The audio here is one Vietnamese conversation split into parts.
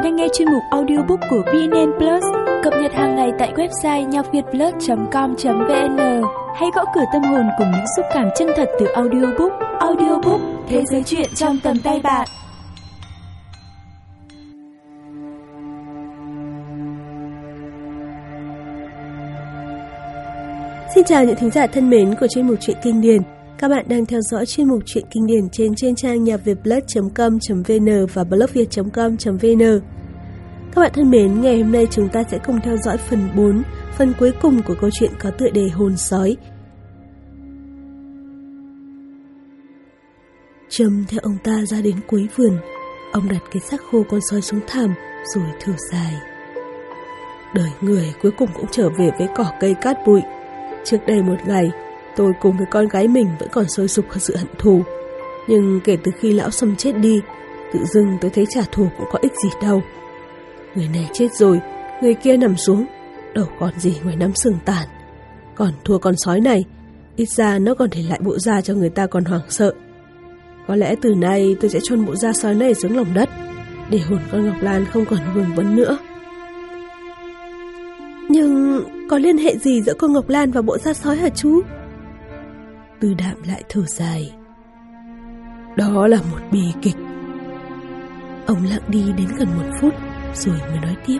bạn đang nghe chuyên mục audiobook của VNN Plus, cập nhật hàng ngày tại website nhocvietplus.com.vn. Hãy gõ cửa tâm hồn cùng những xúc cảm chân thật từ audiobook. Audiobook, thế giới chuyện trong tầm tay bạn. Xin chào những thính giả thân mến của chuyên mục truyện kinh điển. Các bạn đang theo dõi chuyên mục truyện kinh điển trên trên trang nhà vietblog.com.vn và blogviet.com.vn. Các bạn thân mến, ngày hôm nay chúng ta sẽ cùng theo dõi phần 4, phần cuối cùng của câu chuyện có tựa đề Hồn Sói. Trâm theo ông ta ra đến cuối vườn, ông đặt cái xác khô con sói xuống thảm rồi thở dài. Đời người cuối cùng cũng trở về với cỏ cây cát bụi. Trước đây một ngày, tôi cùng với con gái mình vẫn còn sôi sục sự hận thù. Nhưng kể từ khi lão Sâm chết đi, tự dưng tôi thấy trả thù cũng có ích gì đâu. Người này chết rồi, người kia nằm xuống, đâu còn gì ngoài nắm sừng tàn. Còn thua con sói này, ít ra nó còn để lại bộ da cho người ta còn hoảng sợ. Có lẽ từ nay tôi sẽ chôn bộ da sói này xuống lòng đất, để hồn con Ngọc Lan không còn vương vấn nữa. Nhưng có liên hệ gì giữa con Ngọc Lan và bộ da sói hả chú? Tư đạm lại thở dài. Đó là một bi kịch. Ông lặng đi đến gần một phút rồi mới nói tiếp.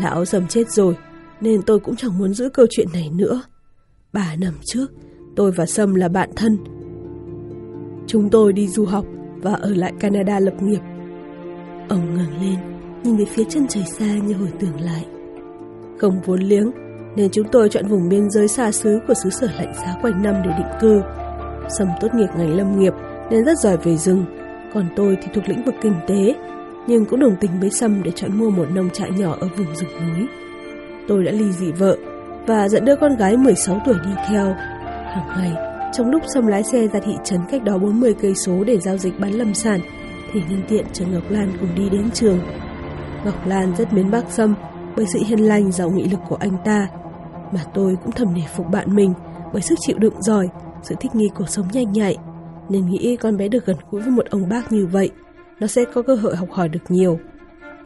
Lão Sâm chết rồi nên tôi cũng chẳng muốn giữ câu chuyện này nữa. Ba năm trước, tôi và Sâm là bạn thân. Chúng tôi đi du học và ở lại Canada lập nghiệp. Ông ngẩng lên, nhìn về phía chân trời xa như hồi tưởng lại. Không vốn liếng, nên chúng tôi chọn vùng biên giới xa xứ của xứ sở lạnh giá quanh năm để định cư. Sâm tốt nghiệp ngành lâm nghiệp nên rất giỏi về rừng, còn tôi thì thuộc lĩnh vực kinh tế, nhưng cũng đồng tình với Sâm để chọn mua một nông trại nhỏ ở vùng rừng núi. Tôi đã ly dị vợ và dẫn đứa con gái 16 tuổi đi theo. Hàng ngày, trong lúc Sâm lái xe ra thị trấn cách đó 40 cây số để giao dịch bán lâm sản, thì nhân tiện chờ Ngọc Lan cùng đi đến trường. Ngọc Lan rất mến bác Sâm bởi sự hiền lành giàu nghị lực của anh ta, mà tôi cũng thầm nể phục bạn mình bởi sức chịu đựng giỏi, sự thích nghi cuộc sống nhanh nhạy, nên nghĩ con bé được gần gũi với một ông bác như vậy, nó sẽ có cơ hội học hỏi được nhiều.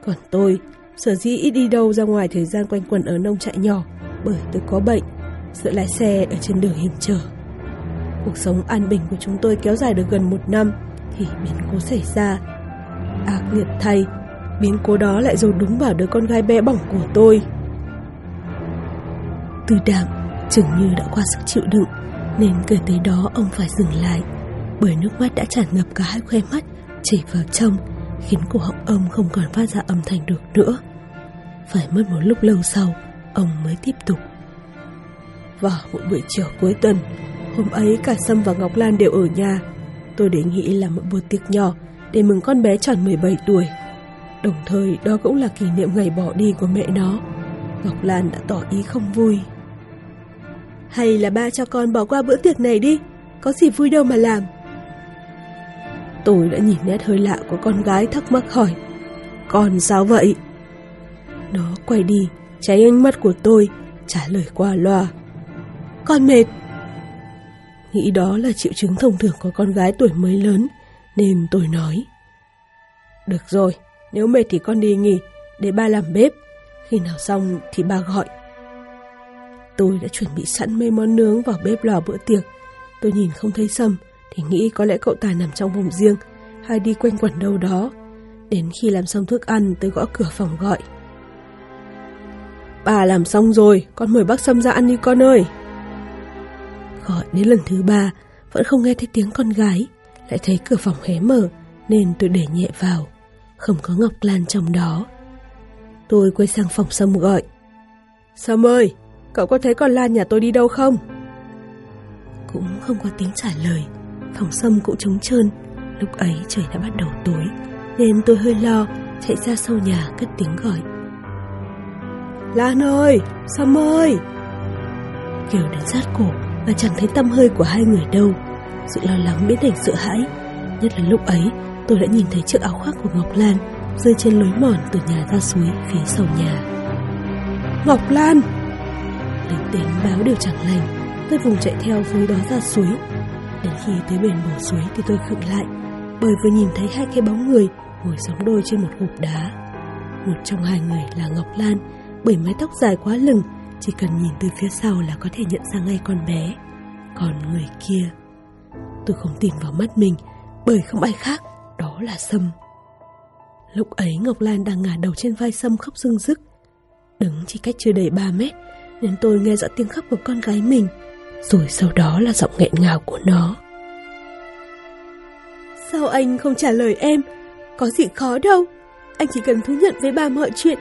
Còn tôi, sở dĩ ít đi đâu ra ngoài thời gian quanh quẩn ở nông trại nhỏ, bởi tôi có bệnh, sợ lái xe ở trên đường hiểm trở. Cuộc sống an bình của chúng tôi kéo dài được gần một năm, thì biến cố xảy ra. Ác nghiệt thay, biến cố đó lại dồn đúng vào đứa con gái bé bỏng của tôi. Từ đạm chừng như đã qua sức chịu đựng, Nên kể tới đó ông phải dừng lại, Bởi nước mắt đã tràn ngập cả hai khoe mắt, Chảy vào trong, Khiến cổ họng ông không còn phát ra âm thanh được nữa. Phải mất một lúc lâu sau, Ông mới tiếp tục. Vào một buổi chiều cuối tuần, Hôm ấy cả Sâm và Ngọc Lan đều ở nhà. Tôi đề nghị làm một bữa tiệc nhỏ Để mừng con bé tròn 17 tuổi. Đồng thời, đó cũng là kỷ niệm ngày bỏ đi của mẹ nó. Ngọc Lan đã tỏ ý không vui hay là ba cho con bỏ qua bữa tiệc này đi, Có gì vui đâu mà làm. Tôi đã nhìn nét hơi lạ của con gái thắc mắc hỏi, Con sao vậy? Nó quay đi tránh ánh mắt của tôi, Trả lời qua loa, Con mệt. Nghĩ đó là triệu chứng thông thường của con gái tuổi mới lớn, Nên tôi nói, Được rồi, Nếu mệt thì con đi nghỉ, Để ba làm bếp, Khi nào xong thì ba gọi. Tôi đã chuẩn bị sẵn mấy món nướng vào bếp lò bữa tiệc. Tôi nhìn không thấy Sâm thì nghĩ có lẽ cậu ta nằm trong phòng riêng hay đi quanh quẩn đâu đó. Đến khi làm xong thức ăn tôi gõ cửa phòng gọi. Bà làm xong rồi, con mời bác Sâm ra ăn đi con ơi. Gọi đến lần thứ ba, vẫn không nghe thấy tiếng con gái, lại thấy cửa phòng hé mở, nên tôi để nhẹ vào. Không có Ngọc Lan trong đó. Tôi quay sang phòng Sâm gọi. Sâm ơi, Cậu có thấy con Lan nhà tôi đi đâu không? Cũng không có tiếng trả lời. Phòng sâm cũng trống trơn. Lúc ấy trời đã bắt đầu tối Nên tôi hơi lo Chạy ra sau nhà cất tiếng gọi. Lan ơi Sâm ơi! Kêu đến sát cổ Và chẳng thấy tâm hơi của hai người đâu. Sự lo lắng biến thành sợ hãi. Nhất là lúc ấy tôi đã nhìn thấy chiếc áo khoác của Ngọc Lan Rơi trên lối mòn từ nhà ra suối phía sau nhà. Ngọc Lan Đến tiếng báo đều chẳng lành Tôi vùng chạy theo với đó ra suối Đến khi tới bền bờ suối thì tôi khựng lại Bởi vừa nhìn thấy hai cái bóng người ngồi sóng đôi trên một hộp đá. Một trong hai người là Ngọc Lan, bởi mái tóc dài quá lừng, chỉ cần nhìn từ phía sau là có thể nhận ra ngay con bé. Còn người kia, tôi không tin vào mắt mình, bởi không ai khác, đó là Sâm. Lúc ấy Ngọc Lan đang ngả đầu trên vai Sâm khóc rưng rức. Đứng chỉ cách chưa đầy 3 mét, nên tôi nghe rõ tiếng khóc của con gái mình, rồi sau đó là giọng nghẹn ngào của nó. Sao anh không trả lời em? Có gì khó đâu. Anh chỉ cần thú nhận với bà mọi chuyện.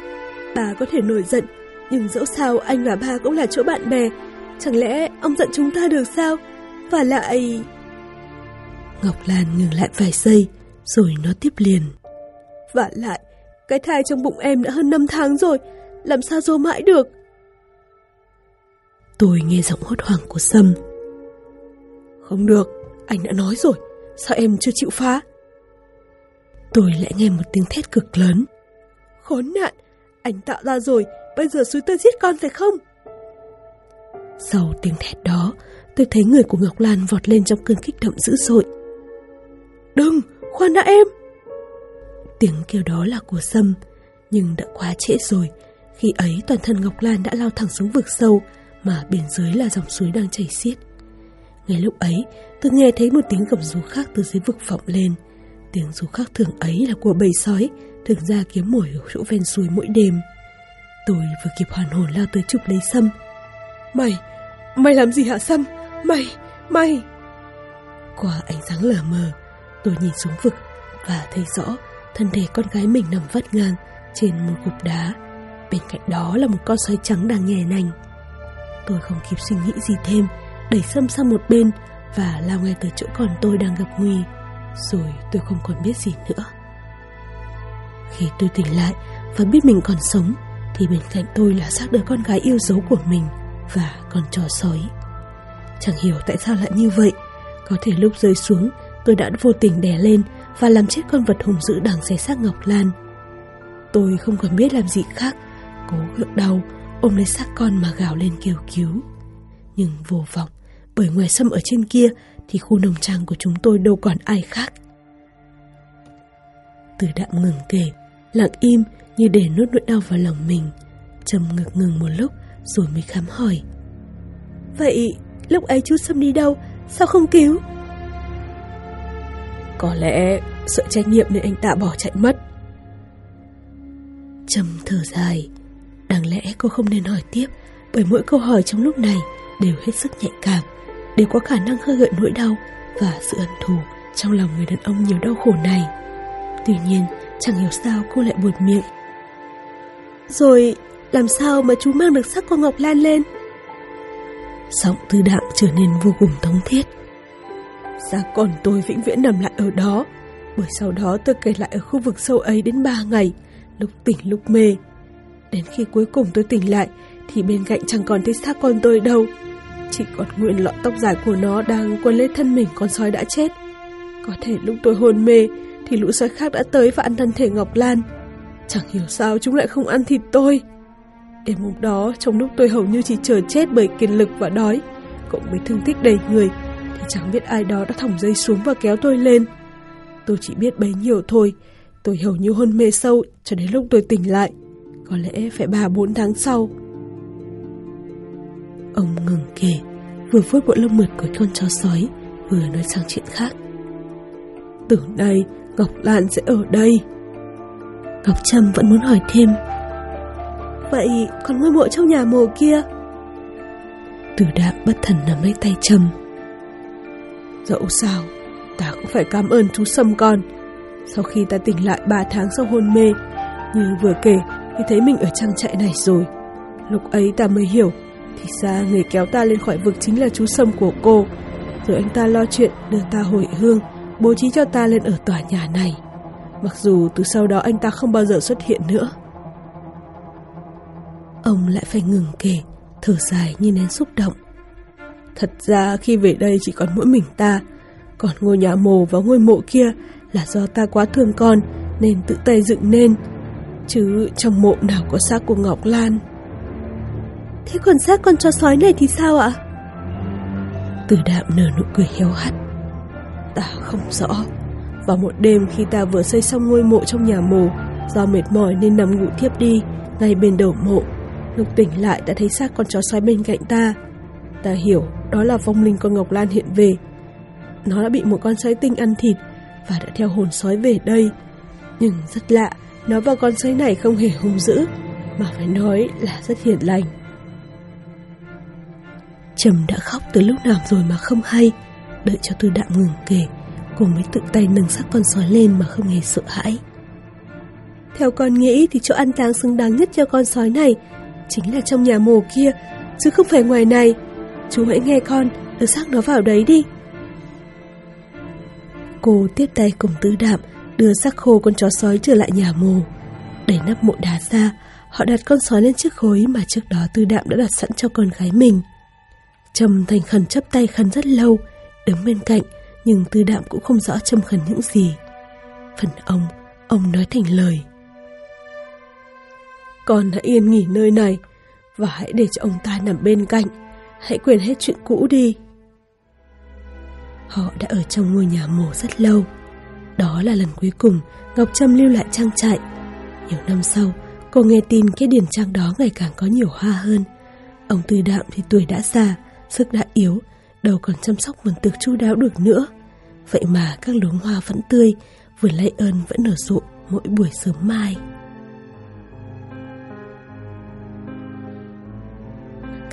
Bà có thể nổi giận, nhưng dẫu sao anh và bà cũng là chỗ bạn bè. Chẳng lẽ ông giận chúng ta được sao? Và lại... Ngọc Lan ngừng lại vài giây, rồi nó tiếp liền. Và lại, cái thai trong bụng em đã hơn 5 tháng rồi, làm sao dô mãi được? Tôi nghe giọng hốt hoảng của Sâm. Không được, anh đã nói rồi, sao em chưa chịu phá? Tôi lại nghe một tiếng thét cực lớn. Khốn nạn, anh tạo ra rồi, bây giờ suối tơ giết con phải không? Sau tiếng thét đó, tôi thấy người của Ngọc Lan vọt lên trong cơn kích động dữ dội. Đừng, khoan đã em! Tiếng kêu đó là của Sâm, nhưng đã quá trễ rồi. Khi ấy toàn thân Ngọc Lan đã lao thẳng xuống vực sâu, mà bên dưới là dòng suối đang chảy xiết. Ngay lúc ấy, tôi nghe thấy một tiếng gầm rú khác từ dưới vực vọng lên. Tiếng rú khác thường ấy là của bầy sói, thường ra kiếm mồi ở chỗ ven suối mỗi đêm. Tôi vừa kịp hoàn hồn lao tới chụp lấy Sâm. Mày, mày làm gì hả Sâm? Mày, mày... Qua ánh sáng lờ mờ, tôi nhìn xuống vực và thấy rõ thân thể con gái mình nằm vắt ngang trên một cục đá. Bên cạnh đó là một con sói trắng đang nhè nành. Tôi không kịp suy nghĩ gì thêm, đẩy Sâm sang một bên và lao ngay tới chỗ còn tôi đang gặp nguy. Rồi tôi không còn biết gì nữa. Khi tôi tỉnh lại và biết mình còn sống, thì bên cạnh tôi là xác đứa con gái yêu dấu của mình và con trò sói. Chẳng hiểu tại sao lại như vậy, có thể lúc rơi xuống, tôi đã vô tình đè lên và làm chết con vật hùng dữ đang xé xác Ngọc Lan. Tôi không còn biết làm gì khác, cố gượng đau, ôm lấy xác con mà gào lên kêu cứu. Nhưng vô vọng, bởi ngoài sâm ở trên kia thì khu nông trang của chúng tôi đâu còn ai khác. Từ đạm ngừng kể, lặng im như để nốt nỗi đau vào lòng mình. Trầm ngực ngừng một lúc rồi mới khám hỏi. Vậy lúc ấy chú Sâm đi đâu? Sao không cứu? Có lẽ sợ trách nhiệm nên anh ta bỏ chạy mất. Trầm thở dài. Đáng lẽ cô không nên hỏi tiếp bởi mỗi câu hỏi trong lúc này đều hết sức nhạy cảm, đều có khả năng khơi gợi nỗi đau và sự ẩn thù trong lòng người đàn ông nhiều đau khổ này. Tuy nhiên, chẳng hiểu sao cô lại buột miệng. Rồi, làm sao mà chú mang được xác con Ngọc Lan lên? Giọng tư đạm trở nên vô cùng thống thiết. Xác con tôi vĩnh viễn nằm lại ở đó, bởi sau đó tôi kể lại ở khu vực sâu ấy đến ba ngày, lúc tỉnh lúc mê. Đến khi cuối cùng tôi tỉnh lại, thì bên cạnh chẳng còn thấy xác con tôi đâu. Chỉ còn nguyên lọn tóc dài của nó đang quấn lấy thân mình con sói đã chết. Có thể lúc tôi hôn mê, thì lũ sói khác đã tới và ăn thân thể Ngọc Lan. Chẳng hiểu sao chúng lại không ăn thịt tôi. Đêm hôm đó, trong lúc tôi hầu như chỉ chờ chết bởi kiệt lực và đói, cộng với thương tích đầy người, thì chẳng biết ai đó đã thòng dây xuống và kéo tôi lên. Tôi chỉ biết bấy nhiêu thôi, tôi hầu như hôn mê sâu cho đến lúc tôi tỉnh lại. Có lẽ phải ba bốn tháng sau. Ông ngừng kể, vừa vuốt bộ lông mượt của con chó sói, vừa nói sang chuyện khác. Từ nay, Ngọc Lan sẽ ở đây. Ngọc Trâm vẫn muốn hỏi thêm. Vậy còn ngôi mộ trong nhà mồ kia? Từ đạm bất thần nắm lấy tay Trâm. Dẫu sao, ta cũng phải cảm ơn chú Sâm con. Sau khi ta tỉnh lại 3 tháng sau hôn mê, như vừa kể khi thấy mình ở trang trại này rồi. Lúc ấy ta mới hiểu, thì ra người kéo ta lên khỏi vực chính là chú Sâm của cô. Rồi anh ta lo chuyện đưa ta hồi hương, bố trí cho ta lên ở tòa nhà này. Mặc dù từ sau đó anh ta không bao giờ xuất hiện nữa. Ông lại phải ngừng kể, thở dài như nén xúc động. Thật ra khi về đây chỉ còn mỗi mình ta, còn ngôi nhà mồ và ngôi mộ kia là do ta quá thương con nên tự tay dựng nên. Chứ trong mộ nào có xác của Ngọc Lan. Thế còn xác con chó sói này thì sao ạ? Từ đạm nở nụ cười héo hắt. Ta không rõ, Vào một đêm khi ta vừa xây xong ngôi mộ trong nhà mồ, do mệt mỏi nên nằm ngủ thiếp đi, ngay bên đầu mộ. Lúc tỉnh lại đã thấy xác con chó sói bên cạnh ta. Ta hiểu đó là vong linh con Ngọc Lan hiện về. Nó đã bị một con sói tinh ăn thịt và đã theo hồn sói về đây. Nhưng rất lạ, nó và con sói này không hề hung dữ, mà phải nói là rất hiền lành. Trầm đã khóc từ lúc nào rồi mà không hay, đợi cho tư đạm ngừng kể, cô mới tự tay nâng xác con sói lên mà không hề sợ hãi. Theo con nghĩ thì chỗ an táng xứng đáng nhất cho con sói này chính là trong nhà mồ kia, chứ không phải ngoài này. Chú hãy nghe con, đưa xác nó vào đấy đi. Cô tiếp tay cùng tư đạm, đưa xác khô con chó sói trở lại nhà mồ. Đẩy nắp mộ đá ra, họ đặt con sói lên chiếc khối mà trước đó tư đạm đã đặt sẵn cho con gái mình. Trầm thành khẩn chấp tay khấn rất lâu, đứng bên cạnh, nhưng tư đạm cũng không rõ trầm khẩn những gì. Phần ông, ông nói thành lời. Con hãy yên nghỉ nơi này, và hãy để cho ông ta nằm bên cạnh. Hãy quên hết chuyện cũ đi. Họ đã ở trong ngôi nhà mồ rất lâu. Đó là lần cuối cùng Ngọc Trâm lưu lại trang trại. Nhiều năm sau, cô nghe tin cái điển trang đó ngày càng có nhiều hoa hơn. Ông Tư Đạm thì tuổi đã già, sức đã yếu, đâu còn chăm sóc vườn tược chu đáo được nữa. Vậy mà các luống hoa vẫn tươi, vườn lây ơn vẫn nở rộ mỗi buổi sớm mai.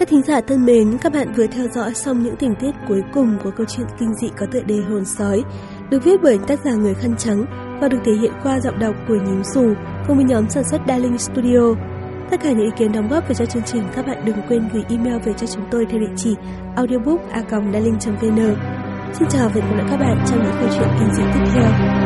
Các thính giả thân mến, các bạn vừa theo dõi xong những tình tiết cuối cùng của câu chuyện kinh dị có tựa đề Hồn Sói, được viết bởi tác giả Người Khăn Trắng và được thể hiện qua giọng đọc của Nhím Dù cùng với nhóm sản xuất Darling Studio. Tất cả những ý kiến đóng góp về cho chương trình các bạn đừng quên gửi email về cho chúng tôi theo địa chỉ audiobook.darling.vn Xin chào và hẹn gặp lại các bạn trong những câu chuyện kinh dị tiếp theo.